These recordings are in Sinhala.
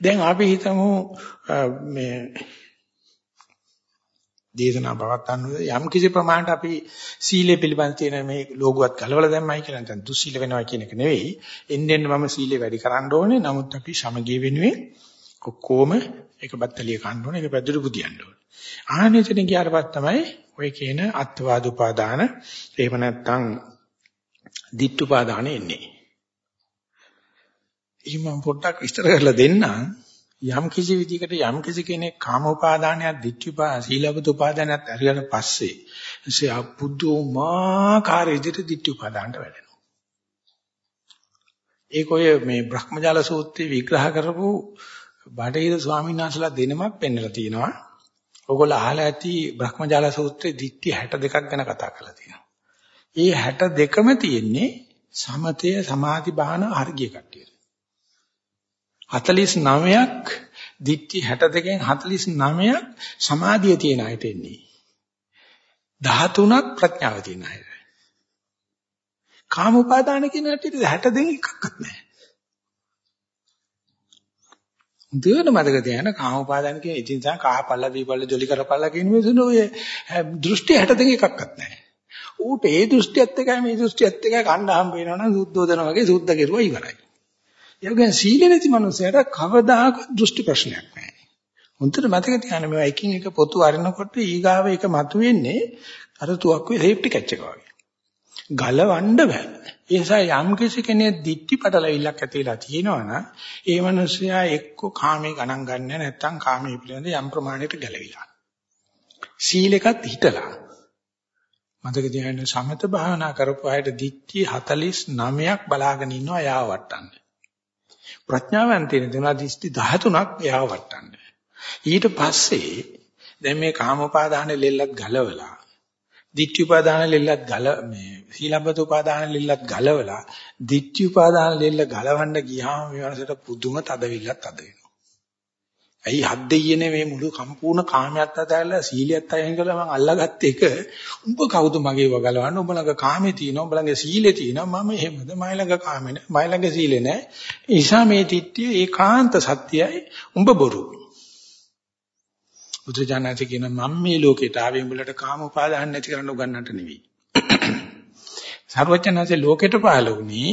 දැන් අපි හිතමු මේ දේශනා පවත්වන්න යම් කිසි ප්‍රමාණයට අපි සීලය පිළිබඳ තියෙන මේ ලෝගුවත් ගලවලා දැම්මයි කියලා නැත්නම් දුස්සීල වෙනවා කියන එක නෙවෙයි. එන්න එන්න මම සීලය වැඩි කරන්න ඕනේ. නමුත් අපි සමගිය වෙනුවෙන් ඔක්කොම එක බත්තලිය කන්න ඕනේ. එක පැදුරු බුදියන්න ඕනේ. ආනෙතන ගියාට පස්සේ තමයි ඔය කියන අත්වාද උපාදාන එහෙම නැත්නම් ditthුපාදාන එන්නේ. ඉතින් මම පොඩ්ඩක් විස්තර කරලා දෙන්නම්. යම් කිසි විදිහකට යම් කිසි කෙනෙක් කාම උපාදානයක්, ditthුපා, සීලබ්බත උපාදානයක් ඇරියට පස්සේ එසේ අපුදුමාකාර විදිහට ditthුපාදානට වැටෙනවා. ඒක ඔය මේ බ්‍රහ්මජාල සූත්‍රයේ විග්‍රහ කරපු බඩේද ස්වාමීන් වහන්සේලා දෙනමක් පෙන්නලා තියෙනවා. ඔයගොල්ලෝ අහලා ඇති බ්‍රහ්මජාල සූත්‍රයේ ditthi 62ක් ගැන කතා කරලා තියෙනවා. ඒ 62ම තියෙන්නේ සමතය සමාධි බාහන හර්ගිය කට්ටියට. 49ක් දිට්ඨි 62කින් 49ක් සමාධිය තියෙන අයට එන්නේ. 13ක් ප්‍රඥාව තියෙන අයට. කාම උපාදාන කියන හැටියට 62 එකක්වත් නැහැ. දුවන මතක තියාගන්න කාම උපාදාන කියන ඉතින් සා කහපල්ල දීපල්ල ජොලි කරපල්ල කියන මිනිස්සුන ඔය දෘෂ්ටි 62 එකක්වත් නැහැ. ඌට ඒ දෘෂ්ටියත් එකයි මේ දෘෂ්ටියත් එකයි කණ්ඩ හම්බ වෙනවනම් සුද්ධෝදන වගේ සුද්ධ කෙරුවා ඉවරයි. ඒ වගේ සීල නැති මනුස්සයට කවදාකවත් දෘෂ්ටි ප්‍රශ්නයක් නැහැ. හොඳට මතක තියාගන්න මේවා එකින් එක පොතු අරිනකොට ඊගාව එක මතුවෙන්නේ අර තුවක්කුවේ සේෆ්ටි කැච් එක වගේ. ගලවන්න බෑ. ඒ නිසා යම් කිසි කෙනෙක් දික්ටි පටලවිල්ලක් ඇතිලා තියෙනවනම් ඒ මනුස්සයා එක්ක කාමේ ගණන් ගන්න නැත්නම් කාමයේ පිළිබඳ යම් ප්‍රමාණයකට ගැලවිලා. සීලෙකත් හිටලා. මතක තියාගන්න සමත භාවනා කරපු අයට දික්ටි 49ක් බලාගෙන ඉන්නවා යාව වට්ටන්න. ප්‍රඥාවෙන් තියෙන දෙනා දිස්ති 13ක් එයාව වටන්න. ඊට පස්සේ දැන් මේ කාමෝපාදාන ලෙල්ලත් ගලවලා ditthi upadana ලෙල්ලත් ගල මේ සීලබ්බත උපාදාන ලෙල්ලත් ගලවලා ditthi upadana ලෙල්ල ගලවන්න ගියාම මේ වරසට පුදුම තදවිල්ලක් අද වෙනවා. ඇයි හත් දෙයියනේ මේ මුළු සම්පූර්ණ කාමයට අතහැරලා සීලියත් අයින් කළා මම අල්ලගත්ත එක? උඹ කවුද මගේ වගලවන්න උඹ ළඟ කාමේ තියෙනවා උඹ ළඟ සීලේ තියෙනවා. මම එහෙමද? මයි ළඟ කාමේ නැහැ මයි ළඟ සීලේ නැහැ ඊසා මේ තිට්ඨිය ඒකාන්ත සත්‍යයි උඹ බොරු. බුදුජානක කියන මම මේ ලෝකෙට ආවේ උඹලට කාම උපාදාන නැති කරන්න උගන්නන්නට නෙවෙයි. සර්වඥාන්සේ ලෝකෙට පහළ වුණේ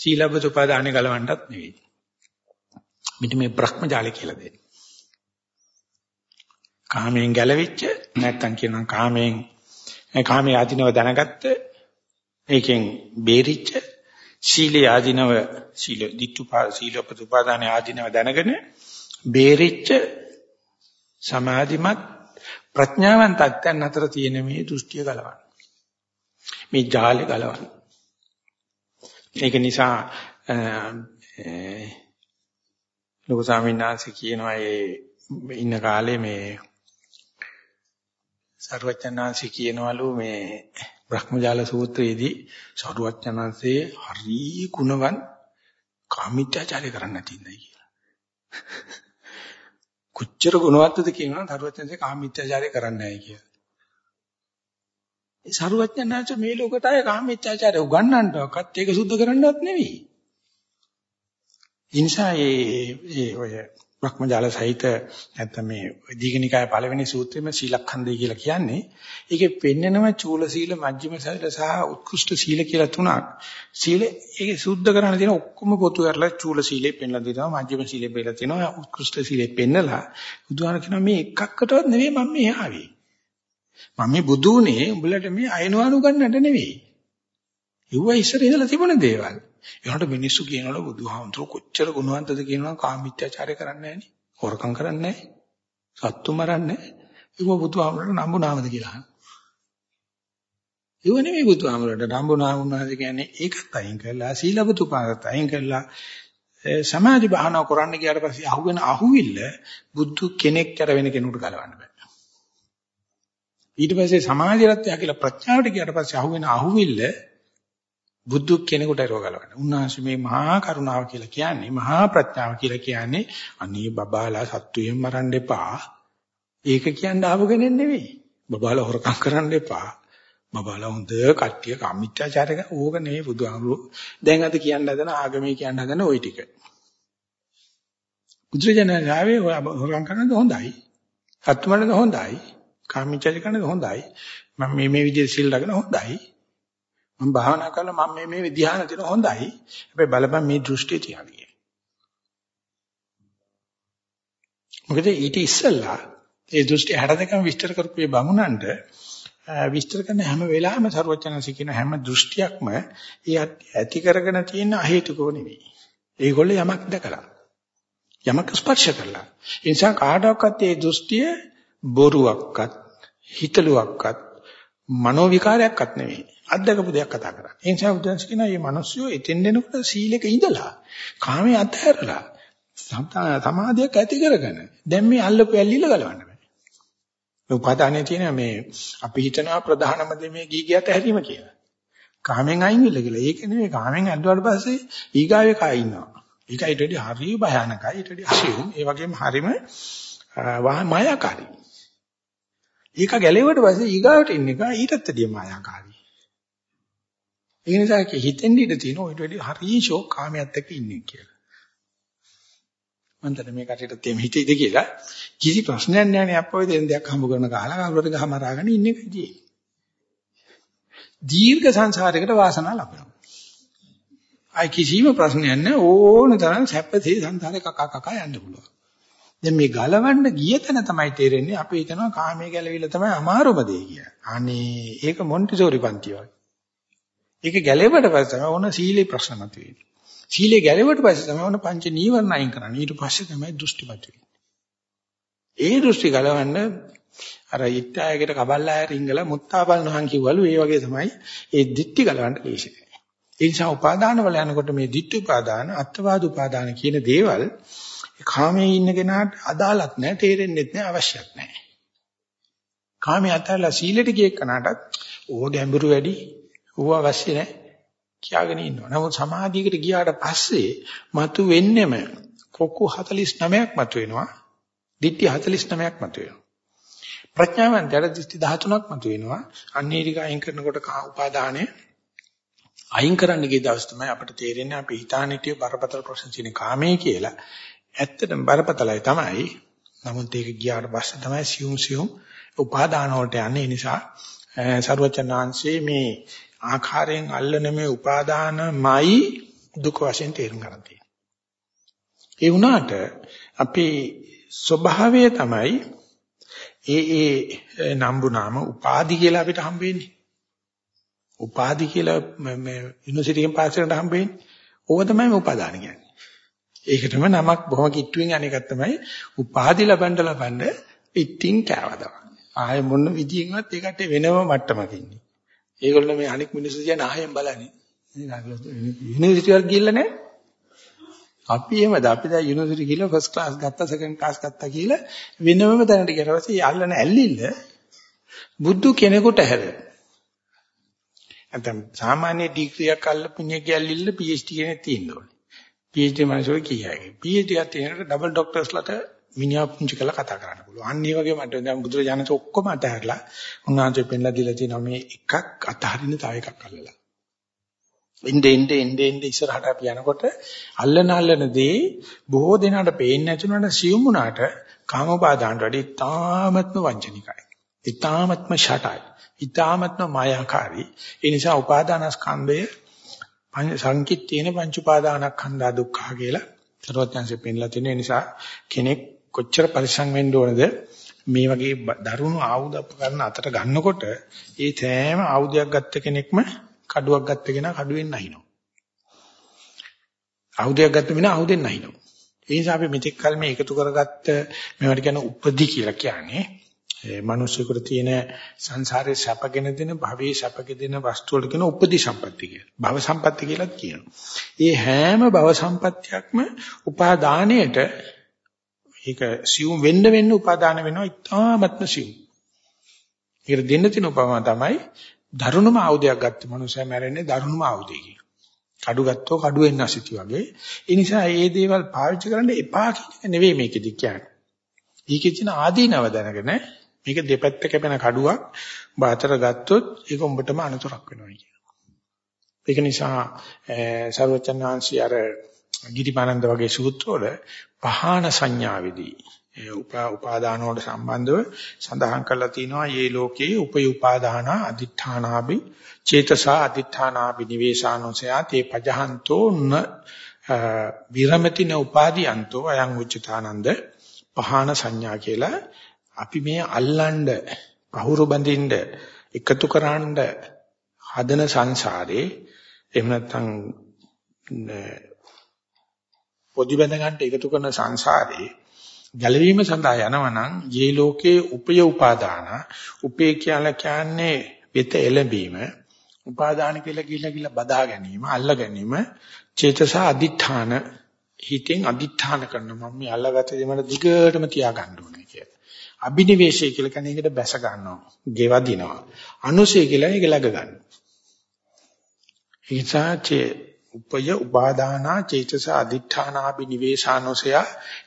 සීලබ්බත උපාදාන ගලවන්නත් නෙවෙයි. මෙන්න මේ බ්‍රහ්මජාලය කියලා දෙන්නේ. කාමයෙන් ගැලවිච්ච නැත්තම් කියනවා කාමයෙන් කාමයේ ආධිනව දැනගත්ත ඒකෙන් බේරිච්ච සීලේ ආධිනව සීල ditthුපා සීලපතුපාදානේ ආධිනව දැනගෙන බේරිච්ච සමාධිමත් ප්‍රඥාවන්ත අත්යන් අතර තියෙන මේ දෘෂ්ටිය ගලවන්න. මේ ජාලේ ගලවන්න. ඒක නිසා ලොකු ස්වාමීන් වහන්සේ කියනවා ඒ ඉන්න කාලේ මේ සරුවචනාංශي කියනවලු මේ බ්‍රහ්මජාල සූත්‍රයේදී සරුවචනාංශයේ හරි ගුණවන් කාමීත්‍යාචාරය කරන්න නැතිඳයි කියලා. කොච්චර ගුණවත්ද කියනවා සරුවචනාංශේ කාමීත්‍යාචාරය කරන්නේ නැහැ කියලා. ඒ සරුවචනාංශ මේ ලෝකයට ආයේ කාමීත්‍යාචාරය උගන්වන්නවක්වත් ඒක සුද්ධ කරන්නවත් නෙවෙයි. ඉන්සා ඒ ඒ ඔය භක්මජාල සහිත නැත්නම් මේ දීඝනිකාය පළවෙනි සූත්‍රයේම සීලඛණ්ඩය කියලා කියන්නේ. ඒකේ පෙන්නනම චූල සීල මජ්ක්‍ධිම සීල සහ උත්කෘෂ්ඨ සීල කියලා තුනක්. සීල ඒකේ සුද්ධ කරන්න තියෙන ඔක්කොම පොතු කරලා චූල සීලේ පෙන්නලා දෙනවා මජ්ක්‍ධිම සීලේ පෙන්නලා තියෙනවා උත්කෘෂ්ඨ සීලේ පෙන්නලා බුදුහාම කියනවා මේ එකක්කටවත් නෙවෙයි මම මේ ආවේ. මම මේ බුදු උනේ උඹලට මේ අයනවානු ගන්නට නෙවෙයි. ඉුව ඉස්සර ඉඳලා තිබුණ දේවල්. ඒකට මිනිස්සු කියනවලු බුදුහාමුදුරුවෝ කොච්චර ගුණවන්තද කියනවා කාමීත්‍යාචාරය කරන්නේ නැහනේ. හොරකම් කරන්නේ නැහැ. සත්තු මරන්නේ නැහැ. ඒක බුදුහාමුදුරුවෝ නම්බු නාමද කියලා. ඒව නෙමෙයි බුදුහාමුදුරුවෝ නම්බු නාම උන්වහන්සේ කියන්නේ ඒකත් අයින් කරලා සීලබතු පාදත් අයින් කරලා සමාධි භාවනා කරන්න ගියාට පස්සේ අහුවෙන අහුවිල්ල බුදු කෙනෙක් කර වෙන කෙනෙකුට ගලවන්න බෑ. ඊට පස්සේ සමාධියත් යා කියලා ප්‍රඥාවට ගියාට පස්සේ අහුවෙන අහුවිල්ල බුදු කෙනෙකුට රෝග ගලවන්න. උන්වහන්සේ මේ මහා කරුණාව කියලා කියන්නේ මහා ප්‍රඥාව කියලා කියන්නේ අනේ බබාලා සත්තුයෙන් මරන්න එපා. ඒක කියන්න ආපු කෙනෙක් නෙවෙයි. බබාලා හොරකම් කරන්න එපා. බබාලා හොඳ කට්ටිය කම්මිච්ඡාචාරක ඕක නෙවෙයි බුදුහාමුදුරුවෝ. දැන් අද කියන්න හදන ආගමේ කියන්න හදන ওই ටික. බුදුරජාණන් ආවේ ඔය හොරම් කරනද හොඳයි. සත්තුමනද හොඳයි. කාමීචර්ය කරනද හොඳයි. මම මේ මේ විදිහට සිල් රැගෙන හොඳයි. මම භාවනා කරලා මම මේ මේ ධ්‍යාන දෙන හොඳයි. හැබැයි බලපන් මේ දෘෂ්ටිය තියාගන්න. මොකද ඊට ඉස්සෙල්ලා ඒ දෘෂ්ටි 62ම විස්තර කරපු මේ බමුණන්ට විස්තර කරන හැම වෙලාවෙම ਸਰවඥාන්සේ කියන හැම දෘෂ්ටියක්ම ඒ ඇති කරගෙන තියෙන අහේතුකව නෙවෙයි. ඒගොල්ලෝ යමක් දැකලා යමක් ස්පර්ශ කළා. ඒ නිසා කාටවත් මේ දෘෂ්ටිය බොරුවක්වත් හිතලුවක්වත් මනෝ විකාරයක්වත් නෙවෙයි. අත්දකපු දෙයක් කතා කරන්නේ. ඒ නිසා බුදුන්ස් කියනවා මේ මිනිස්සු එතෙන් දෙනකොට සීලෙක ඉඳලා කාමයේ අතහැරලා සමාධියක් ඇති කරගෙන දැන් මේ අල්ලපු ඇල්ලිල ගලවන්න බෑ. මේ උපාදානයේ තියෙන මේ අපි හිතනවා ප්‍රධානම දේ මේ ගීගියත් ඇහැරීම කියලා. කාමෙන් අයින් වෙලා කියලා. ඒක නෙමෙයි කාමෙන් ඇල්ලුවාට පස්සේ ඊගාවේ කා ඉන්නවා. ඒක ඊට වඩා හරිය භයානකයි. ඊට වඩා අසියුම්. ඒ වගේම හරීම මායාකාරී. ඒක ගැලෙවට පස්සේ ඊගාවට ඉන්න එක ඊටත් වැඩිය මායාකාරී. ඒ නිසා හිතෙන් ඉඳ තියෙන ඊට වැඩිය හරිය ෂෝක් කාමයට එක්ක ඉන්නේ කියලා. මන්ට මේ කටට තෙම හිතෙයිද කියලා කිසි ප්‍රශ්නයක් නැහැ නේ අප්පෝ දෙන දෙයක් හම්බ කරන කාලා කවුරුත් ගහම අරගෙන ඉන්න එකදී. දීර්ඝ සංසාරයකට වාසනාව ලබනවා. අයි කිසිම ප්‍රශ්නයක් නැහැ ඕන තරම් සැපසේ සංසාරේ කකා කකා යන්න පුළුවන්. දැන් මේ ගලවන්න ගිය තැන තමයි තේරෙන්නේ අපි හිතනවා කාමයේ ගැලවිලා තමයි අමාරුම දේ කියලා. අනේ ඒක මොන්ටිසෝරි පන්ති වගේ. ඒක ගැලෙවට පස්සේ තමයි ඕන සීලේ ප්‍රශ්න මතුවෙන්නේ. සීලේ ගැලෙවට පස්සේ තමයි ඕන පංච නීවරණ අයින් කරන්නේ. ඊට පස්සේ තමයි දෘෂ්ටි මතුවෙන්නේ. ඒ දෘෂ්ටි ගලවන්න අර ඉත්තායකට කබල්ලාය රිංගලා මුත්තාපල් නහන් කිව්වලු ඒ වගේ තමයි ඒ දික්ටි ගලවන්න ලේසි. ඒ නිසා උපාදාන වල යනකොට මේ ditthi උපාදාන, අත්වාද උපාදාන කියන දේවල් කාමයේ ඉන්න කෙනාට අදාළක් නැහැ, තේරෙන්නෙත් නැහැ, අවශ්‍යත් නැහැ. කාමයේ අතහැරලා සීලෙට ගිය කෙනාටත් ඕක ගැඹුරු වැඩි, ඌව අවශ්‍ය නැහැ කියාගෙන ඉන්නවා. නමුත් සමාධියකට ගියාට පස්සේ මතු වෙන්නෙම කොක්කු 49ක් මතු වෙනවා. ditthi 49ක් මතු වෙනවා. ප්‍රඥාවන්තයට ditthi 13ක් මතු වෙනවා. අන්නේ ටික අයින් කරනකොට උපාදානයේ අයින් කරන්න ගිය දවස් තමයි අපිට තේරෙන්නේ අපි හිතාන හිටිය බරපතල ප්‍රශ්න තියෙන කාමයේ කියලා. ඇත්තටම බරපතලයි තමයි. නමුත් ඒක ගියාට පස්සේ තමයි සියුම් සියුම් උපාදාන වලට යන්නේ. නිසා Eh, සරුවචනාංශයේ මේ ආකාරයෙන් අල්ලන මේ උපාදානමයි දුක වශයෙන් තේරුම් ගන්න තියෙන්නේ. ඒ වුණාට අපේ ස්වභාවය තමයි ඒ ඒ නම්බු නාම උපාදි කියලා අපිට හම්බෙන්නේ. උපාදි කියලා මේ යුනිවර්සිටි එකෙන් පාස් කරනට හම්බෙන්නේ. ඕක තමයි මේ උපාදාන කියන්නේ. ඒකටම නමක් බොහොම කිට්ටුවෙන් අනේකක් තමයි උපාදි ලබන්න ලබන්න ඉතින් කෑවදා. ආයෙ මොන විදියෙන්වත් ඒකට වෙනම මට්ටමක ඉන්නේ. ඒගොල්ලෝ මේ අනික් මිනිස්සු කියන ආයෙන් බලන්නේ. යුනිවර්සිටි වල ගිහිල්ලා නැහැ. අපි එහෙමද අපි දැන් යුනිවර්සිටි ගිහලා ෆස්ට් ක්ලාස් ගත්තා සෙකන්ඩ් ක්ලාස් ගත්තා කියලා වෙනම තැනට ගියා ඊපස්සේ යල්ලන ඇල්ලිල්ල බුදු කෙනෙකුට හැර නැත්නම් සාමාන්‍ය ඩිග්‍රියක් අල්ලපුණිය ගැල්ලිල්ල PhD කෙනෙක් තියෙන්න ඕනේ. PhD මනසෝ කියයි. PhD එකක් තියෙනකොට ඩබල් ડોක්ටර්ස්ලාට මිනිහා පුංචි කරලා කතා කරන්න පුළුවන්. අන්න ඒ වගේ මට දැන් බුදුරජාණන් ඔක්කොම අතහැරලා උන්වහන්සේ පෙන්ලා දීලා තියෙනවා මේ එකක් අතහරින්න තව එකක් අල්ලලා. ඉnde ඉnde ඉnde ඉnde ඉස්සරහට අපි යනකොට අල්ලන අල්ලන දේ බොහෝ දෙනාට පේන්නේ නැතුනට සියුම් වුණාට කාමෝපාදානට වඩා ඉතාමත්ම වංචනිකයි. ඉතාමත්ම ෂටයි. ඉතාමත්ම මායාකාරී. ඒ නිසා උපාදානස්කන්ධය සංකිට්ඨේන පංච උපාදානස්කන්ධා දුක්ඛ කියලා සරුවත්යන්සේ පෙන්ලා තියෙන නිසා කෙනෙක් කොච්චර පරිස්සම් වෙන්න ඕනද මේ වගේ දරුණු ආයුධ උපකරණ අතට ගන්නකොට ඒ තෑම ආයුධයක් ගත්ත කෙනෙක්ම කඩුවක් ගත්ත කෙනා කඩුවෙන් නැහිනවා. ආයුධයක් ගත්ත මිනිහා ආයුධෙන් නැහිනවා. ඒ නිසා අපි මෙතෙක් කල මේ එකතු කරගත්ත මේවට කියන උපදි කියලා කියන්නේ ඒ මිනිස්සුන්ට තියෙන සංසාරේ සැපගෙන දෙන භවයේ සැපගෙන දෙන වස්තු වල කියන උපදි සම්පatti කියලා. භව සම්පatti කියලාත් කියනවා. ඒ හැම භව සම්පත්තියක්ම උපාදානයේට ඒක සියුම් වෙන්න වෙන්න උපාදාන වෙනවා ඉතාමත්ම සියුම්. ඒකට දෙන්න තියෙන උපමාව තමයි දරුණුම ආයුධයක් ගත්ත මනුස්සයා මැරෙන්නේ දරුණුම ආයුධයකින්. කඩු ගත්තෝ කඩුවෙන් නැසිති වගේ. ඒ නිසා මේ දේවල් පාවිච්චි කරන්න එපා කියන එක නෙවෙයි මේකෙදි කියන්නේ. ඊකේ තියෙන ආදීනව දැනගෙන මේක දෙපැත්ත කැපෙන කඩුවක් බාතර ගත්තොත් ඒක උඹටම අනතුරක් වෙනවා කියනවා. ඒක නිසා සර්වචන් වහන්සේ අර ගිරිමානන්ද වගේ සූත්‍රවල පහාන සංඥාවේදී ඒ උපාදාන වලට සම්බන්ධව සඳහන් කරලා තිනවා මේ ලෝකේ උපය උපාදාන අදිඨානාබි චේතසා අදිඨානාබි නිවේශානෝසයා තේ පජහන්තෝ න විරමතින උපාදීයන්තෝ අයං උච්චතානන්ද පහාන සංඥා කියලා අපි මේ අල්ලන්න පහුරු බඳින්න එකතු කරන්න හදන සංසාරේ එහෙම නැත්නම් පොඩි බඳ ගන්නට එකතු කරන සංසාරේ ගැලවීම සඳහා යනවනම් යේ ලෝකේ උපය උපාදාන උපේ කියලා කියන්නේ වෙත එළඹීම උපාදාන කියලා කියලා කියලා බදා ගැනීම අල්ල ගැනීම චේතස අදිඨාන හිතෙන් අදිඨාන කරන මම මේ අල්ලගත්ත දේ මට දිගටම තියා ගන්න ඕනේ කියලා. අබිනිවේෂය කියලා කියන්නේ ඒකට බැස ගන්නවා, ගෙවදිනවා. අනුසය කියලා ඒක läග ගන්නවා. හිතාචේ උපය උපාදානා චේතස අදිඨානාපි නිවේශානෝසය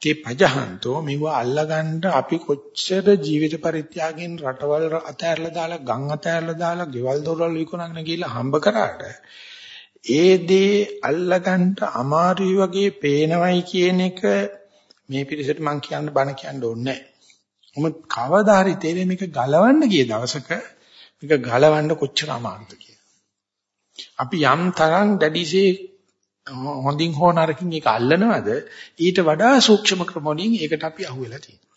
තේ පජහන්තෝ මෙව අල්ලගන්න අපි කොච්චර ජීවිත පරිත්‍යාගයෙන් රටවල් අතහැරලා දාලා ගම් අතහැරලා දාලා ගෙවල් දොරවල් විකුණන්න ගිහලා හම්බ කරාට ඒ දේ අල්ලගන්න අමාරුයි වගේ පේනවයි කියන එක මේ පිළිසෙට මම කියන්න බණ කියන්න ඕනේ නැහැ. කවදා හරි තේරෙන්නේ මේක ගලවන්න ගිය දවසක මේක ගලවන්න කොච්චර අමාරුද අපි යම් තරම් දැඩිසේ හොඳින් හෝ නරකින් ඒක අල්ලනවද ඊට වඩා සූක්ෂම ක්‍රම වලින් ඒකට අපි අහුවෙලා තියෙනවා.